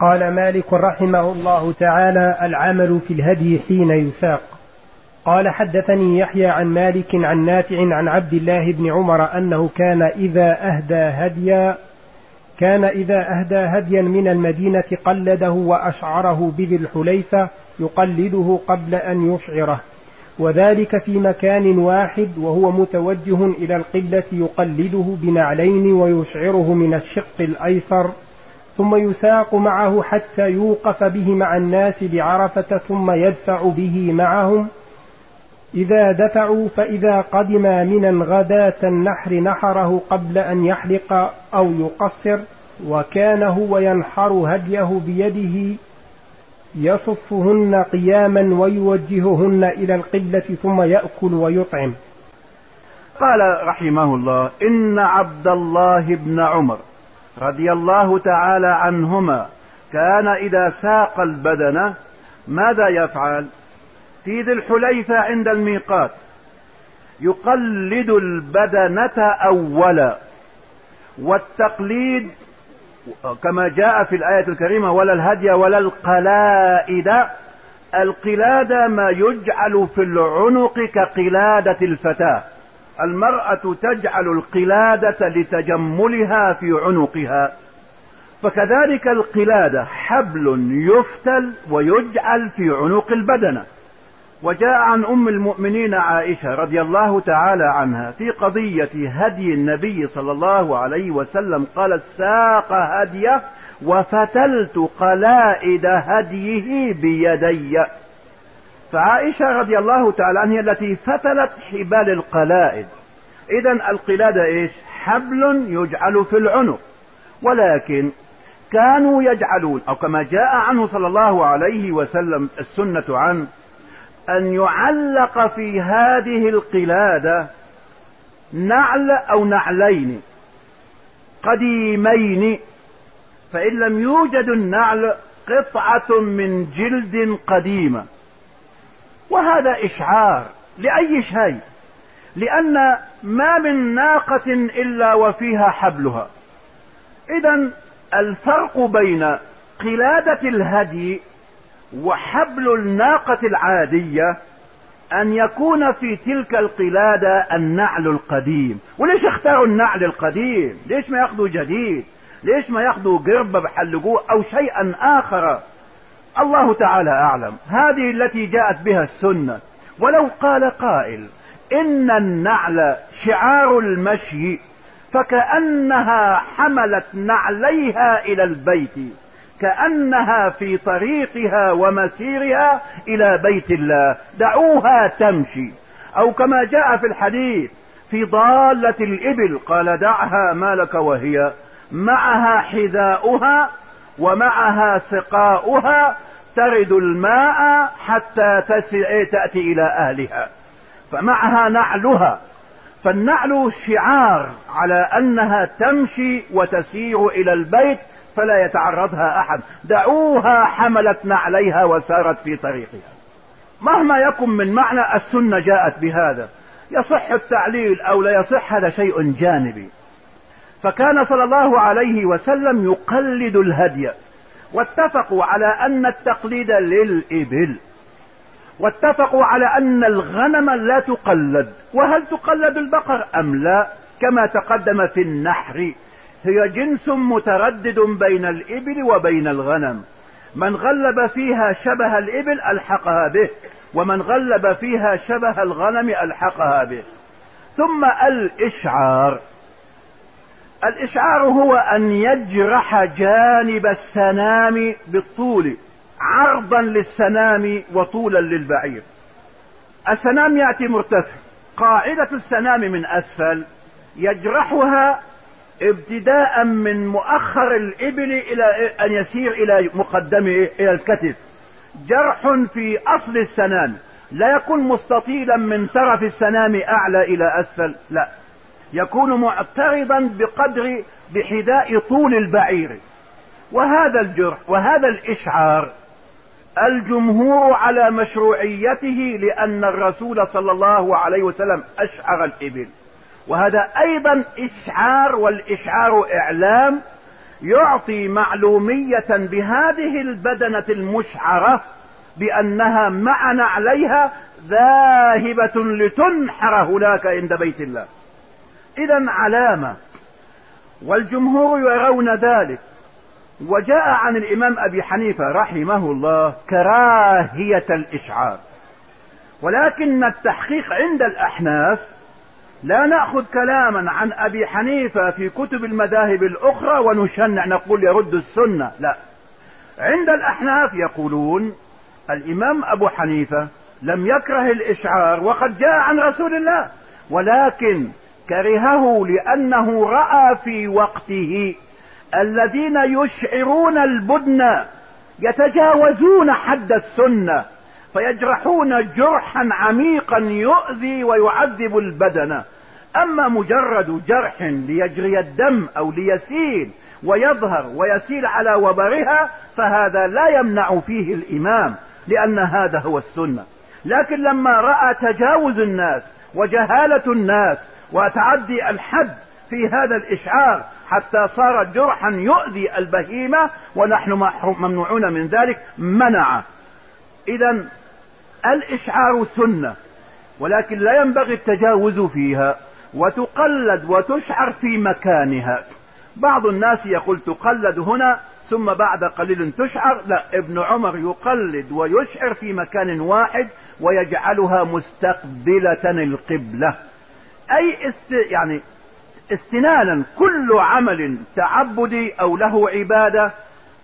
قال مالك رحمه الله تعالى العمل في الهدي حين يساق. قال حدثني يحيى عن مالك عن نافع عن عبد الله بن عمر أنه كان إذا أهدى هديا كان إذا أهدى هديا من المدينة قلده وأشعره بذي الحليفة يقلده قبل أن يشعره وذلك في مكان واحد وهو متوجه إلى القبلة يقلده بنعلين ويشعره من الشق الأيسر. ثم يساق معه حتى يوقف به مع الناس بعرفة ثم يدفع به معهم. إذا دفعوا فإذا قدم من غداة النحر نحره قبل أن يحلق أو يقصر وكان هو ينحر هديه بيده يصفهن قياما ويوجههن إلى القبلة ثم يأكل ويطعم. قال رحمه الله إن عبد الله بن عمر رضي الله تعالى عنهما كان إذا ساق البدن ماذا يفعل؟ في ذي الحليفة عند الميقات يقلد البدنة أولا والتقليد كما جاء في الآية الكريمة ولا الهدي ولا القلائد القلادة ما يجعل في العنق كقلادة الفتاة. المرأة تجعل القلادة لتجملها في عنقها. فكذلك القلادة حبل يفتل ويجعل في عنق البدنة وجاء عن أم المؤمنين عائشة رضي الله تعالى عنها في قضية هدي النبي صلى الله عليه وسلم قالت ساق هديه وفتلت قلائد هديه بيدي. فعائشة رضي الله تعالى عنها التي فتلت حبال القلائد. اذا القلادة إيش؟ حبل يجعل في العنق. ولكن كانوا يجعلون أو كما جاء عنه صلى الله عليه وسلم السنة عنه أن يعلق في هذه القلادة نعل أو نعلين قديمين فإن لم يوجد النعل قطعة من جلد قديمة. وهذا إشعار لأي شيء لأن ما من ناقة إلا وفيها حبلها. إذا الفرق بين قلادة الهدي وحبل الناقة العادية أن يكون في تلك القلادة النعل القديم. وليش اختاروا النعل القديم؟ ليش ما يأخذوا جديد؟ ليش ما يأخذوا قربة بحلقوه أو شيئا آخر؟ الله تعالى أعلم. هذه التي جاءت بها السنة. ولو قال قائل إن النعل شعار المشي فكأنها حملت نعليها إلى البيت كأنها في طريقها ومسيرها إلى بيت الله دعوها تمشي. أو كما جاء في الحديث في ضالة الإبل قال دعها ما لك وهي معها حذاؤها ومعها سقاؤها ترد الماء حتى تأتي إلى أهلها. فمعها نعلها. فالنعل شعار على أنها تمشي وتسير إلى البيت فلا يتعرضها أحد. دعوها حملت نعليها وسارت في طريقها. مهما يكن من معنى السنة جاءت بهذا. يصح التعليل أو لا يصح هذا شيء جانبي. فكان صلى الله عليه وسلم يقلد الهدي. واتفقوا على أن التقليد للإبل. واتفقوا على أن الغنم لا تقلد. وهل تقلد البقر أم لا؟ كما تقدم في النحر. هي جنس متردد بين الإبل وبين الغنم. من غلب فيها شبه الإبل ألحقها به ومن غلب فيها شبه الغنم ألحقها به. ثم الإشعار. الإشعار هو أن يجرح جانب السنام بالطول عرضا للسنام وطولا للبعير. السنام يأتي مرتفع. قاعدة السنام من أسفل يجرحها ابتداء من مؤخر الإبل إلى أن يسير إلى مقدمه إلى الكتف. جرح في أصل السنام. لا يكون مستطيلا من طرف السنام أعلى إلى أسفل لا. يكون معترضا بقدر بحذاء طول البعير. وهذا الجرح وهذا الإشعار الجمهور على مشروعيته لأن الرسول صلى الله عليه وسلم أشعر الإبل. وهذا أيضا إشعار والإشعار إعلام يعطي معلومية بهذه البدنة المشعرة بأنها معنا عليها ذاهبة لتنحر هناك عند بيت الله. إذا علامة. والجمهور يرون ذلك. وجاء عن الإمام أبي حنيفة رحمه الله كراهية الإشعار. ولكن التحقيق عند الأحناف لا نأخذ كلاما عن أبي حنيفة في كتب المذاهب الأخرى ونشنع نقول يرد السنة. لا. عند الأحناف يقولون الإمام أبو حنيفة لم يكره الإشعار وقد جاء عن رسول الله. ولكن كرهه لأنه رأى في وقته. الذين يشعرون البدن يتجاوزون حد السنة فيجرحون جرحا عميقا يؤذي ويعذب البدن. أما مجرد جرح ليجري الدم أو ليسيل ويظهر ويسيل على وبرها فهذا لا يمنع فيه الإمام لأن هذا هو السنة. لكن لما رأى تجاوز الناس وجهالة الناس وتعدي الحد في هذا الإشعار حتى صار جرحا يؤذي البهيمة ونحن ممنوعون من ذلك منع. اذا الإشعار سنة ولكن لا ينبغي التجاوز فيها وتقلد وتشعر في مكانها. بعض الناس يقول تقلد هنا ثم بعد قليل تشعر. لا ابن عمر يقلد ويشعر في مكان واحد ويجعلها مستقبلة القبلة. أي است يعني استنانا كل عمل تعبدي أو له عبادة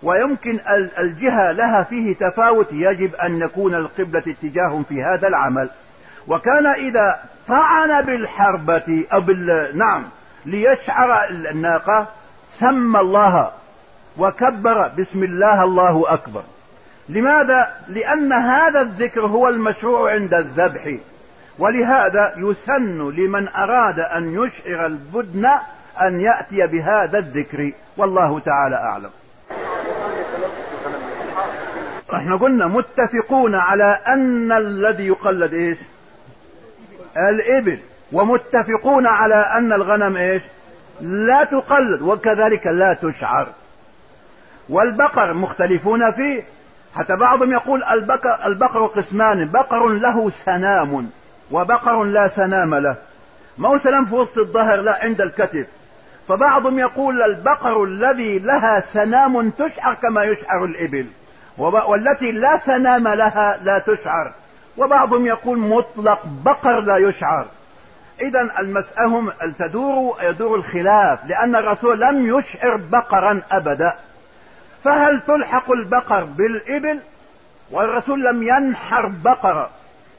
ويمكن الجهة لها فيه تفاوت يجب أن يكون القبلة اتجاه في هذا العمل. وكان إذا طعن بالحربة أو بال نعم ليشعر الناقة سمى الله وكبر بسم الله الله أكبر. لماذا؟ لأن هذا الذكر هو المشروع عند الذبح. ولهذا يسن لمن أراد أن يشعر البدن أن يأتي بهذا الذكر. والله تعالى أعلم. إحنا قلنا متفقون على أن الذي يقلد إيش؟ الإبل. ومتفقون على أن الغنم إيش؟ لا تقلد وكذلك لا تشعر. والبقر مختلفون فيه. حتى بعضهم يقول البقر, البقر قسمان بقر له سنام. وبقر لا سنام له. ما هو سنام في وسط الظهر لا عند الكتف. فبعضهم يقول البقر الذي لها سنام تشعر كما يشعر الإبل. والتي لا سنام لها لا تشعر. وبعضهم يقول مطلق بقر لا يشعر. اذا المسألة تدور يدور الخلاف لأن الرسول لم يشعر بقرا أبدا. فهل تلحق البقر بالإبل؟ والرسول لم ينحر بقرة.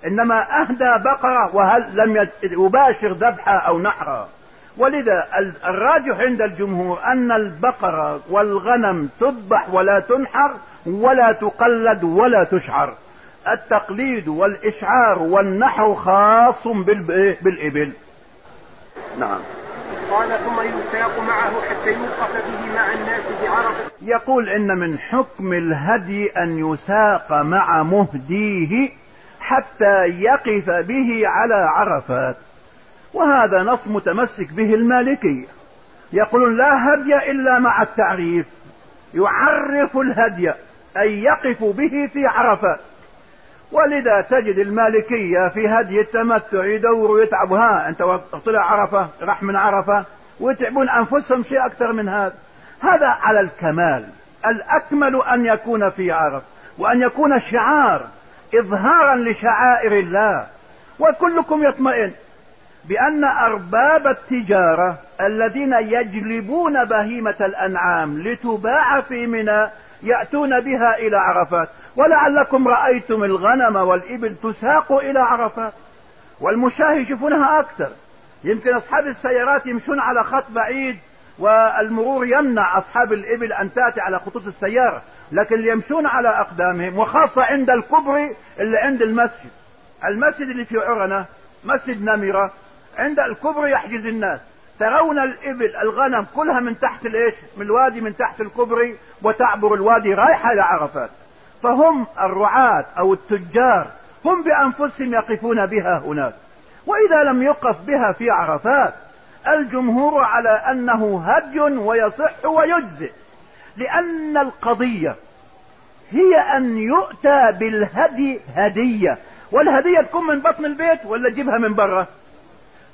إنما أهدى بقرة وهل لم يباشر ذبحها أو نحرها ولذا الراجح عند الجمهور أن البقرة والغنم تذبح ولا تنحر ولا تقلد ولا تشعر. التقليد والإشعار والنحر خاص بالإبل. نعم. قال ثم يساق معه حتى يوقف به مع الناس بعرفة يقول إن من حكم الهدي أن يساق مع مهديه حتى يقف به على عرفات. وهذا نص متمسك به المالكية يقولون لا هدي إلا مع التعريف. يعرف الهدي أن يقف به في عرفات. ولذا تجد المالكية في هدي التمتع يدوروا ويتعبوا ها أنت طلع عرفة راح من عرفة ويتعبون أنفسهم شيء أكثر من هذا. هذا على الكمال. الأكمل أن يكون في عرف وأن يكون شعار. اظهارا لشعائر الله وكلكم يطمئن بأن أرباب التجارة الذين يجلبون بهيمة الأنعام لتباع في منى يأتون بها إلى عرفات. ولعلكم رأيتم الغنم والإبل تساق إلى عرفات. والمشاة يشوفونها أكثر. يمكن أصحاب السيارات يمشون على خط بعيد والمرور يمنع أصحاب الإبل أن تأتي على خطوط السيارة. لكن يمشون على أقدامهم وخاصة عند الكبري اللي عند المسجد. المسجد اللي في عرنة مسجد نمرة عند الكبري يحجز الناس. ترون الإبل الغنم كلها من تحت الإيش؟ من الوادي من تحت الكبري وتعبر الوادي رايحة إلى عرفات. فهم الرعاة أو التجار هم بأنفسهم يقفون بها هناك. وإذا لم يقف بها في عرفات الجمهور على أنه هدي ويصح ويجزئ. لأن القضية هي أن يؤتى بالهدي هدية. والهدية تكون من بطن البيت ولا تجيبها من برا؟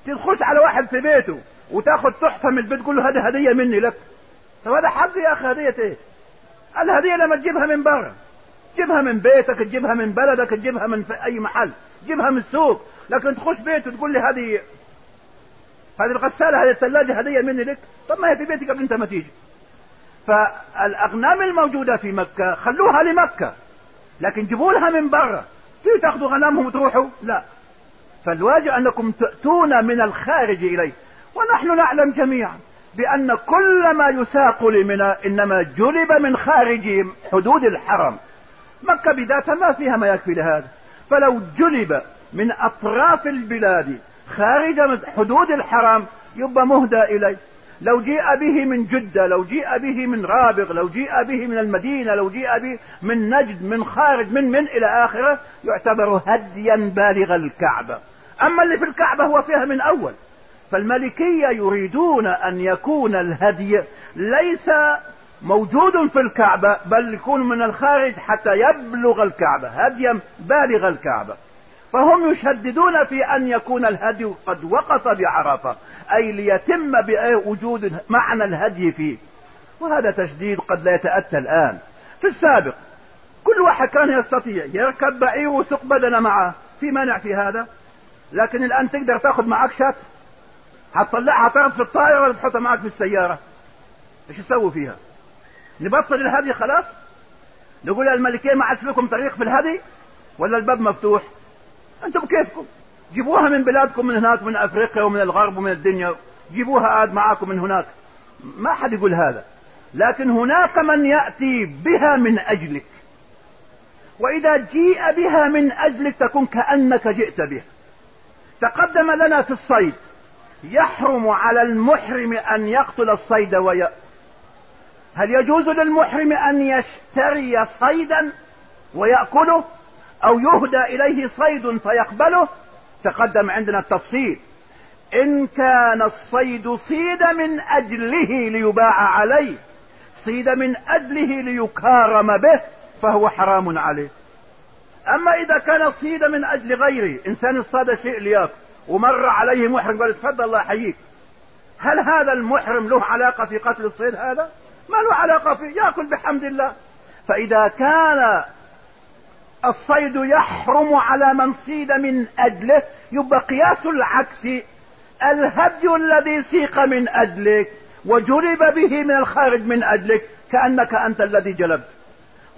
تخش على واحد في بيته وتاخد تحفة من البيت تقول له هذه هدية مني لك. طب هذا حظ يا أخي هدية إيه؟ الهدية لما تجيبها من برا. تجيبها من بيتك تجيبها من بلدك تجيبها من في أي محل. تجيبها من السوق. لكن تخش بيت وتقول لي هذه هذه الغسالة هذه الثلاجة هدية مني لك؟ طب ما هي في بيتك قبل أنت ما تيجي. فالأغنام الموجودة في مكة خلوها لمكة لكن جيبوا لها من برا. تيجوا تأخذوا غنمهم وتروحوا؟ لا. فالواجب أنكم تأتون من الخارج إليه. ونحن نعلم جميعا بأن كل ما يساق لمنى إنما جلب من خارج حدود الحرم. مكة بذاتها ما فيها ما يكفي لهذا. فلو جلب من أطراف البلاد خارج حدود الحرم يبقى مهدى إليه. لو جيء به من جدة لو جيء به من رابغ لو جيء به من المدينة لو جيء به من نجد من خارج من من إلى آخرة يعتبر هديا بالغ الكعبة. أما اللي في الكعبة هو فيها من أول. فالملكية يريدون أن يكون الهدي ليس موجود في الكعبة بل يكون من الخارج حتى يبلغ الكعبة هديا بالغ الكعبة. فهم يشددون في أن يكون الهدي قد وقف بعرفة. أي ليتم بوجود معنى الهدي فيه. وهذا تشديد قد لا يتأتى الآن. في السابق كل واحد كان يستطيع يركب بعير وسق بدنه معه. في مانع في هذا؟ لكن الآن تقدر تأخذ معك شات. هتطلعها تعرض في الطائرة ولا تحطها معك في السيارة؟ إيش يسوي فيها؟ نبطل الهدي خلاص؟ نقول الملكية ما عادش لكم طريق في الهدي؟ ولا الباب مفتوح؟ أنتم بكيفكم جيبوها من بلادكم من هناك من أفريقيا ومن الغرب ومن الدنيا جيبوها عاد معاكم من هناك. ما حد يقول هذا. لكن هناك من يأتي بها من أجلك. وإذا جيء بها من أجلك تكون كأنك جئت بها. تقدم لنا في الصيد. يحرم على المحرم أن يقتل الصيد وي... هل يجوز للمحرم أن يشتري صيدا ويأكله؟ أو يهدى إليه صيد فيقبله؟ تقدم عندنا التفصيل. إن كان الصيد صيد من أجله ليباع عليه صيد من أجله ليكارم به فهو حرام عليه. أما إذا كان صيد من أجل غيره إنسان اصطاد شيء ليأكل ومر عليه محرم قال تفضل الله يحييك. هل هذا المحرم له علاقة في قتل الصيد هذا؟ ما له علاقة فيه يأكل بحمد الله. فإذا كان الصيد يحرم على من صيد من أجله يبقى قياس العكس. الهدي الذي سيق من أجلك وجلب به من الخارج من أجلك كأنك أنت الذي جلبت.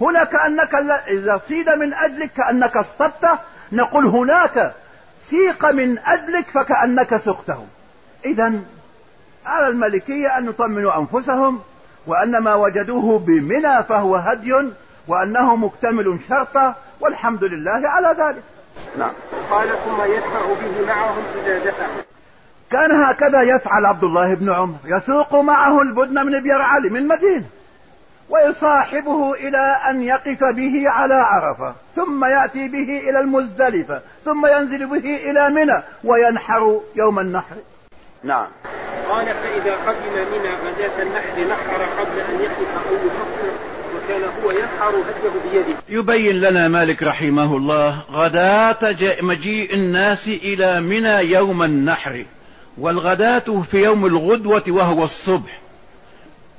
هنا كأنك إذا صيد من أجلك كأنك اصطدت نقول هناك سيق من أجلك فكأنك سقته. إذا على الملكية أن يطمنوا أنفسهم وأن ما وجدوه بمنى فهو هدي وأنه مكتمل شرطا والحمد لله على ذلك. نعم. قال ثم يدفع به معهم إذا دفع. كان هكذا يفعل عبد الله بن عمر. يسوق معه البدن من بير علي من المدينة ويصاحبه إلى أن يقف به على عرفة ثم يأتي به إلى المزدلفة ثم ينزل به إلى منى وينحر يوم النحر. نعم. قال فإذا قدم منى غداة النحر نحر قبل أن يقف أو يفكر. وكان هو ينحر هديه بيده. يبين لنا مالك رحمه الله غداة مجيء الناس إلى منى يوم النحر والغداة في يوم الغدوة وهو الصبح.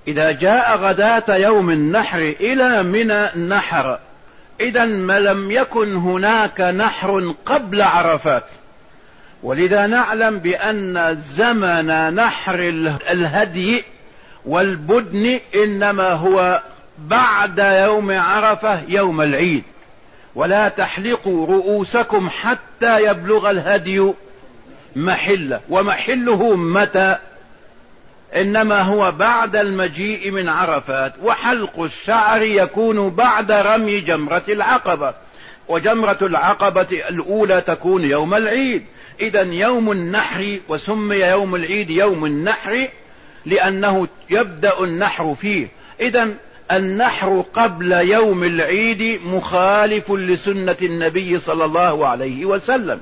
إذا جاء غداة يوم النحر إلى منى نحر إذا ما لم يكن هناك نحر قبل عرفات. ولذا نعلم بأن زمن نحر الهدي والبدن إنما هو بعد يوم عرفة يوم العيد. ولا تحلقوا رؤوسكم حتى يبلغ الهدي محلة. ومحله متى؟ إنما هو بعد المجيء من عرفات. وحلق الشعر يكون بعد رمي جمرة العقبة. وجمرة العقبة الأولى تكون يوم العيد. اذا يوم النحر وسمي يوم العيد يوم النحر لأنه يبدأ النحر فيه. اذا النحر قبل يوم العيد مخالف لسنة النبي صلى الله عليه وسلم.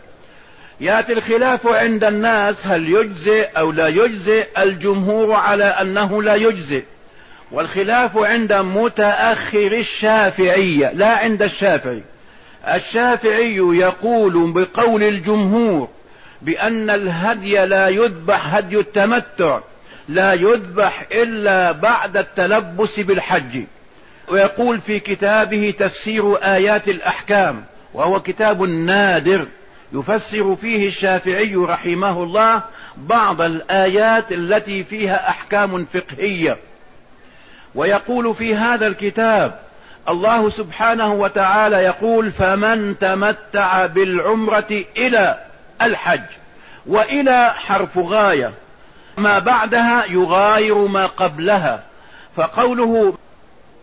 يأتي الخلاف عند الناس هل يجزئ أو لا يجزئ الجمهور على أنه لا يجزئ. والخلاف عند متأخر الشافعية لا عند الشافعي. الشافعي يقول بقول الجمهور بأن الهدي لا يذبح هدي التمتع. لا يذبح إلا بعد التلبس بالحج. ويقول في كتابه تفسير آيات الأحكام وهو كتاب نادر يفسر فيه الشافعي رحمه الله بعض الآيات التي فيها أحكام فقهية. ويقول في هذا الكتاب الله سبحانه وتعالى يقول فمن تمتع بالعمرة إلى الحج وإلى حرف غاية ما بعدها يغاير ما قبلها. فقوله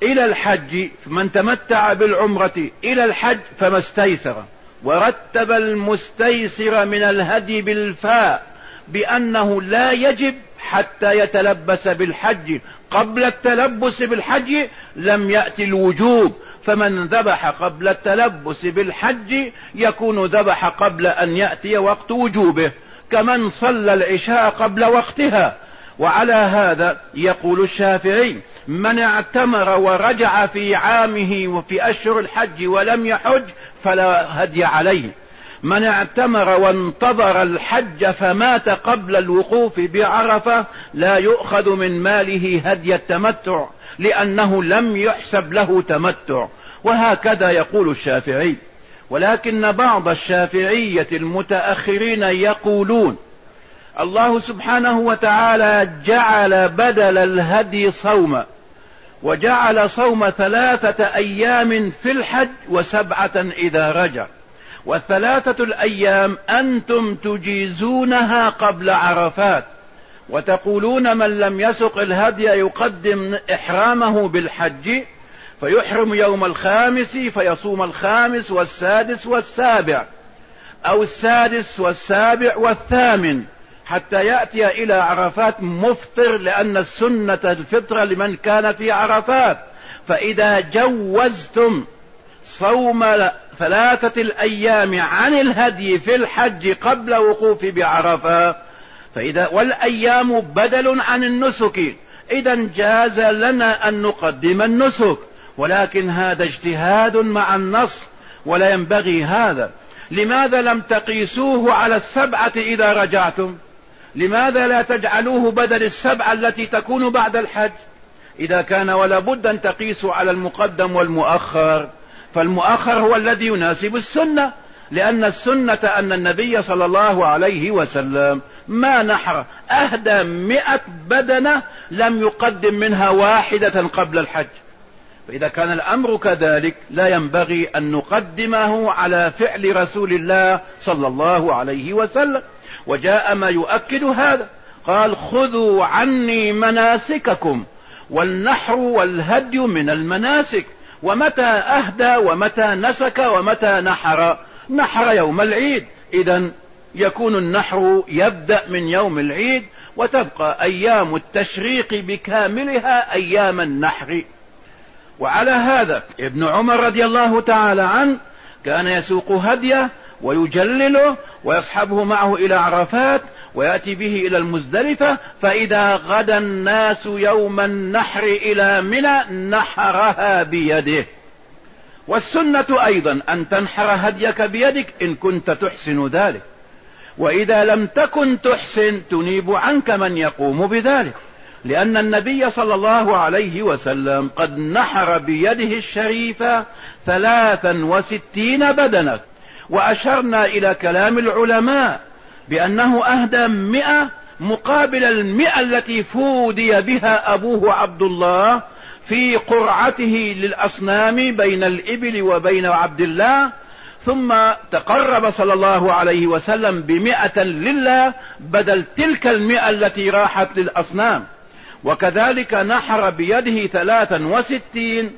إلى الحج من تمتع بالعمرة إلى الحج فما استيسر. ورتب المستيسر من الهدي بالفاء بأنه لا يجب حتى يتلبس بالحج. قبل التلبس بالحج لم يأتي الوجوب. فمن ذبح قبل التلبس بالحج يكون ذبح قبل أن يأتي وقت وجوبه. كمن صلى العشاء قبل وقتها. وعلى هذا يقول الشافعي من اعتمر ورجع في عامه وفي أشهر الحج ولم يحج فلا هدي عليه. من اعتمر وانتظر الحج فمات قبل الوقوف بعرفة لا يؤخذ من ماله هدي التمتع لأنه لم يحسب له تمتع. وهكذا يقول الشافعي. ولكن بعض الشافعية المتأخرين يقولون الله سبحانه وتعالى جعل بدل الهدي صوما وجعل صوم ثلاثة أيام في الحج وسبعة إذا رجع والثلاثة الأيام أنتم تجيزونها قبل عرفات وتقولون من لم يسق الهدي يقدم إحرامه بالحج فيحرم يوم الخامس فيصوم الخامس والسادس والسابع أو السادس والسابع والثامن حتى يأتي إلى عرفات مفطر لأن السنة الفطرة لمن كان في عرفات. فإذا جوزتم صوم ثلاثة الأيام عن الهدي في الحج قبل وقوف بعرفة فإذا والأيام بدل عن النسك. إذا جاز لنا أن نقدم النسك. ولكن هذا اجتهاد مع النص ولا ينبغي هذا. لماذا لم تقيسوه على السبعة إذا رجعتم؟ لماذا لا تجعلوه بدل السبعة التي تكون بعد الحج؟ إذا كان ولا بد أن تقيسوا على المقدم والمؤخر. فالمؤخر هو الذي يناسب السنة لأن السنة أن النبي صلى الله عليه وسلم ما نحر أهدى مئة بدنة لم يقدم منها واحدة قبل الحج. فإذا كان الأمر كذلك لا ينبغي أن نقدمه على فعل رسول الله صلى الله عليه وسلم. وجاء ما يؤكد هذا. قال خذوا عني مناسككم والنحر والهدي من المناسك. ومتى أهدى ومتى نسك ومتى نحر. نحر يوم العيد. إذا يكون النحر يبدأ من يوم العيد وتبقى أيام التشريق بكاملها أيام النحر. وعلى هذا ابن عمر رضي الله تعالى عنه كان يسوق هديه ويجلله ويصحبه معه إلى عرفات ويأتي به إلى المزدلفة فإذا غدا الناس يوم النحر إلى منى نحرها بيده. والسنة أيضا أن تنحر هديك بيدك إن كنت تحسن ذلك. وإذا لم تكن تحسن تنيب عنك من يقوم بذلك. لأن النبي صلى الله عليه وسلم قد نحر بيده الشريفة ثلاثا وستين بدنة وأشرنا إلى كلام العلماء بأنه أهدى مئة مقابل المئة التي فودي بها أبوه عبد الله في قرعته للأصنام بين الإبل وبين عبد الله ثم تقرب صلى الله عليه وسلم بمئة لله بدل تلك المئة التي راحت للأصنام. وكذلك نحر بيده ثلاثا وستين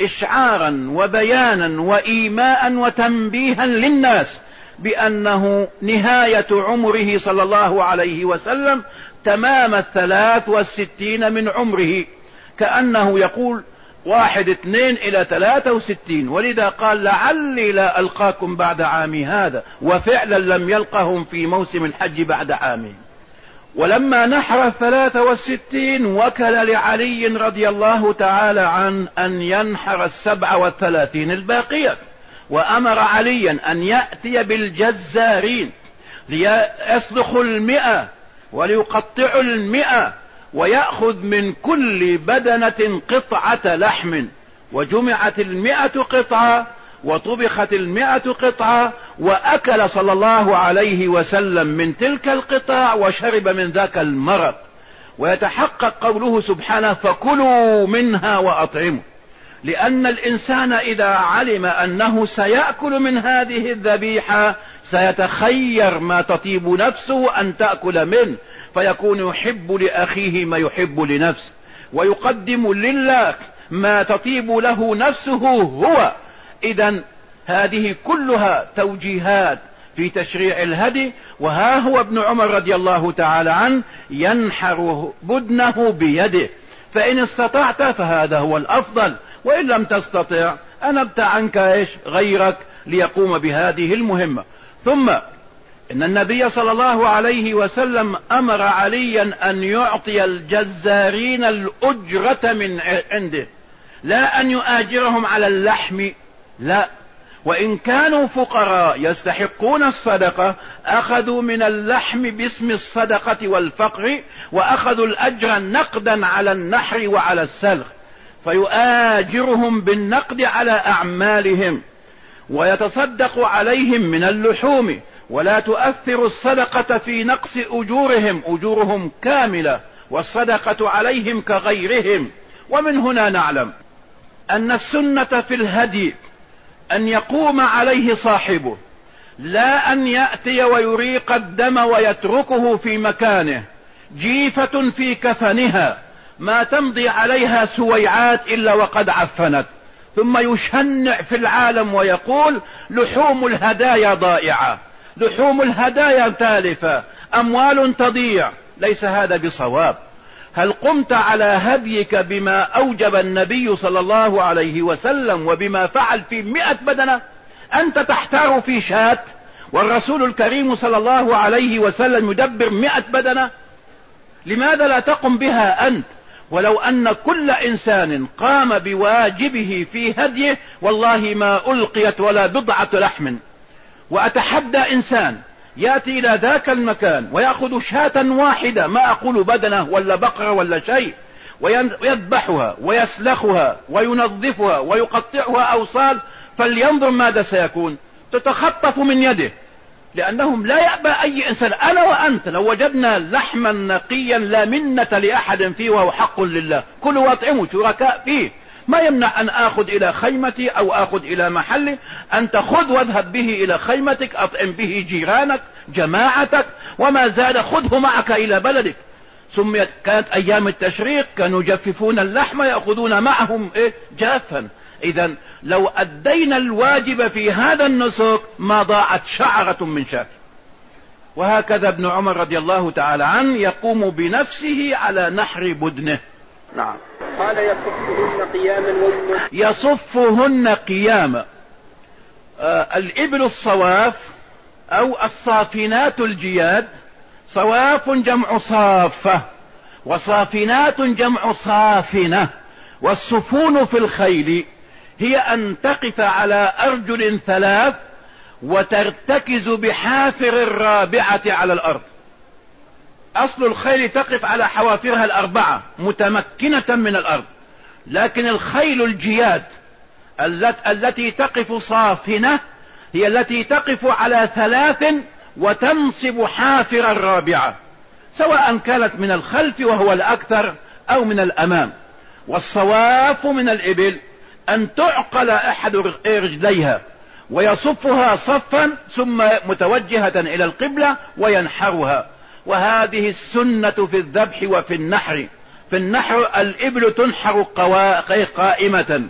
إشعارا وبيانا وإيماء وتنبيها للناس بأنه نهاية عمره صلى الله عليه وسلم تمام الثلاث والستين من عمره. كأنه يقول واحد اثنين إلى ثلاثة وستين. ولذا قال لعلي لا ألقاكم بعد عامي هذا. وفعلا لم يلقهم في موسم الحج بعد عامه ولما نحر الثلاثة والستين وكل لعلي رضي الله تعالى عن أن ينحر السبع والثلاثين الباقية وأمر عليا أن يأتي بالجزارين ليسلخوا المئة وليقطعوا المئة ويأخذ من كل بدنة قطعة لحم وجمعت المئة قطعة وطبخت المئة قطعة وأكل صلى الله عليه وسلم من تلك القطع وشرب من ذاك المرق ويتحقق قوله سبحانه فكلوا منها وأطعموا. لأن الإنسان إذا علم أنه سيأكل من هذه الذبيحة سيتخير ما تطيب نفسه أن تأكل منه. فيكون يحب لأخيه ما يحب لنفسه. ويقدم لله ما تطيب له نفسه هو. إذا هذه كلها توجيهات في تشريع الهدي وها هو ابن عمر رضي الله تعالى عنه ينحر بدنه بيده. فإن استطعت فهذا هو الأفضل وإن لم تستطع أنبت عنك إيش؟ غيرك ليقوم بهذه المهمة. ثم إن النبي صلى الله عليه وسلم أمر عليا أن يعطي الجزارين الأجرة من عنده لا أن يؤاجرهم على اللحم لا. وإن كانوا فقراء يستحقون الصدقة أخذوا من اللحم باسم الصدقة والفقر وأخذوا الأجر نقدا على النحر وعلى السلخ فيؤاجرهم بالنقد على أعمالهم ويتصدق عليهم من اللحوم ولا تؤثر الصدقة في نقص أجورهم أجورهم كاملة والصدقة عليهم كغيرهم. ومن هنا نعلم أن السنة في الهدي أن يقوم عليه صاحبه لا أن يأتي ويريق الدم ويتركه في مكانه جيفة في كفنها ما تمضي عليها سويعات إلا وقد عفنت. ثم يشنع في العالم ويقول لحوم الهدايا ضائعة لحوم الهدايا تالفة أموال تضيع ليس هذا بصواب. هل قمت على هديك بما أوجب النبي صلى الله عليه وسلم وبما فعل في مئة بدنة؟ أنت تحتار في شاة والرسول الكريم صلى الله عليه وسلم يدبر مئة بدنة؟ لماذا لا تقم بها أنت؟ ولو أن كل إنسان قام بواجبه في هديه والله ما ألقيت ولا بضعة لحم. وأتحدى إنسان يأتي إلى ذاك المكان ويأخذ شاة واحدة ما أقول بدنة ولا بقرة ولا شيء ويذبحها ويسلخها وينظفها ويقطعها أوصال فلينظر ماذا سيكون. تتخطف من يده لأنهم لا يأبى أي إنسان. أنا وأنت لو وجدنا لحما نقيا لا منة لأحد فيه وهو حق لله. كل واطعموا شركاء فيه. ما يمنع أن آخذ إلى خيمتي أو آخذ إلى محلي. أنت خذ واذهب به إلى خيمتك أطعم به جيرانك جماعتك وما زاد خذه معك إلى بلدك. سميت كانت أيام التشريق كانوا يجففون اللحم يأخذون معهم إيه جافا. إذا لو أدينا الواجب في هذا النسك ما ضاعت شعرة من شاف. وهكذا ابن عمر رضي الله تعالى عنه يقوم بنفسه على نحر بدنه. نعم. قال يصفهن قياما يصفهن قياما. آه الإبل الصواف أو الصافنات الجياد. صواف جمع صافة وصافنات جمع صافنة. والسفون في الخيل هي أن تقف على أرجل ثلاث وترتكز بحافر الرابعة على الأرض. أصل الخيل تقف على حوافرها الأربعة متمكنة من الأرض. لكن الخيل الجياد التي تقف صافنة هي التي تقف على ثلاث وتنصب حافر الرابعة. سواء كانت من الخلف وهو الأكثر أو من الأمام. والصواف من الإبل أن تعقل أحد رجليها ويصفها صفا ثم متوجهة إلى القبلة وينحرها. وهذه السنة في الذبح وفي النحر. في النحر الإبل تنحر قائمة.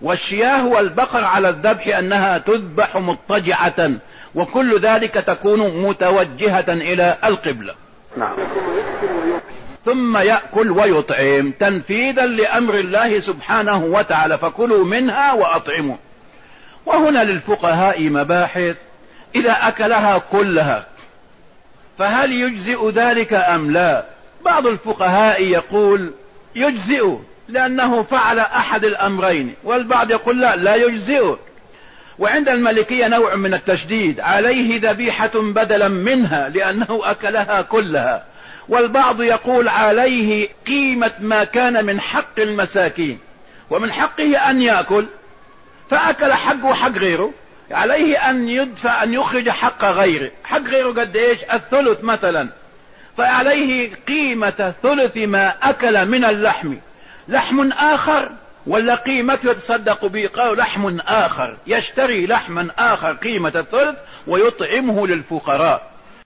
والشياه والبقر على الذبح أنها تذبح مضطجعة. وكل ذلك تكون متوجهة إلى القبلة. نعم. ثم يأكل ويطعم. تنفيذا لأمر الله سبحانه وتعالى. فكلوا منها وأطعموا. وهنا للفقهاء مباحث. إذا أكلها كلها فهل يجزئ ذلك أم لا؟ بعض الفقهاء يقول يجزئ لأنه فعل أحد الأمرين والبعض يقول لا لا يجزئ. وعند الملكية نوع من التشديد عليه ذبيحة بدلا منها لأنه أكلها كلها. والبعض يقول عليه قيمة ما كان من حق المساكين ومن حقه أن يأكل فأكل حق وحق غيره. عليه أن يدفع أن يخرج حق غيره. حق غيره قد إيش الثلث مثلا. فعليه قيمة ثلث ما أكل من اللحم. لحم آخر ولا قيمته يتصدق به؟ قالوا لحم آخر. يشتري لحما آخر قيمة الثلث ويطعمه للفقراء.